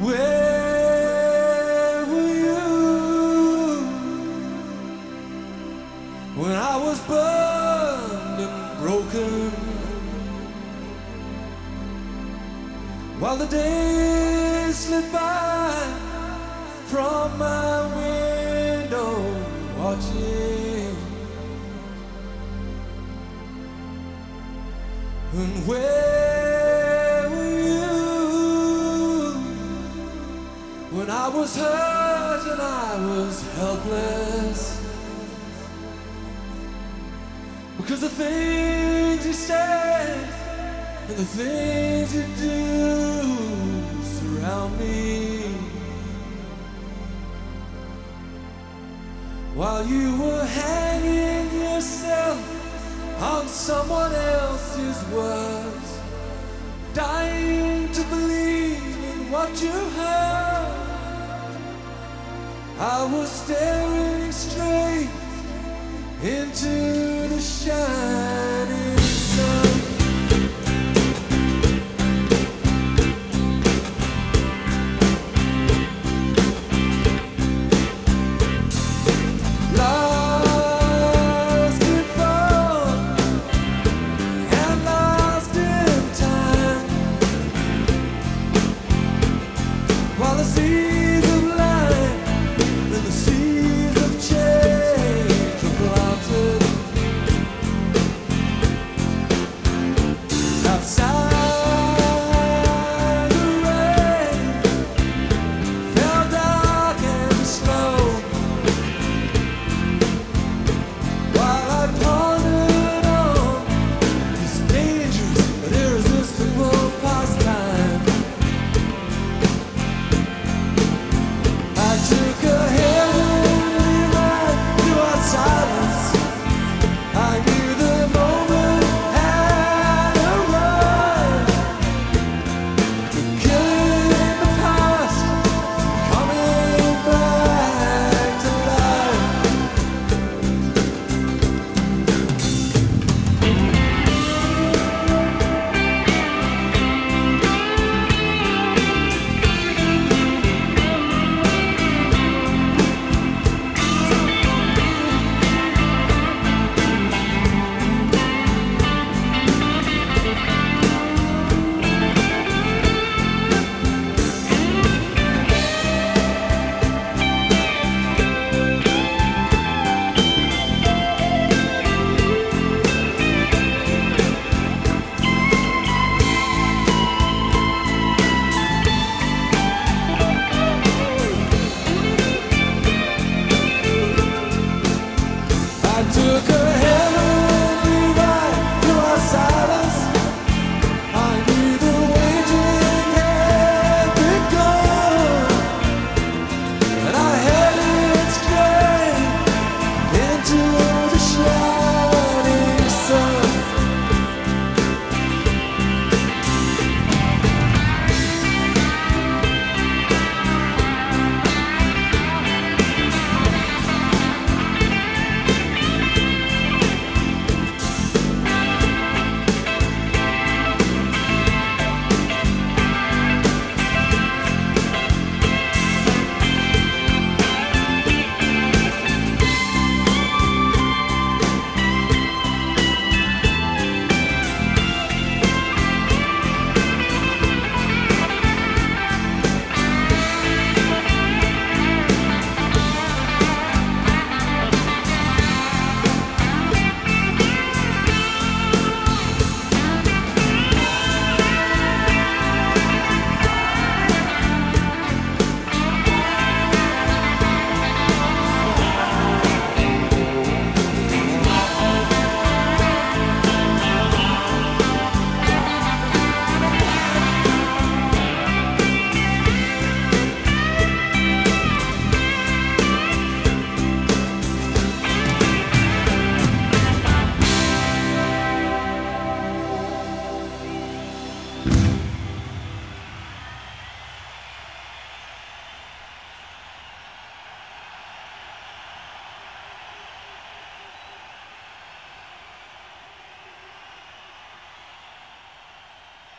Where were you when I was burned and broken? While the days slipped by from my window, watching, and where. I was hurt and I was helpless? Because the things you said and the things you do surround me. While you were hanging yourself on someone else's words, dying to believe in what you heard. I was staring straight into the shine.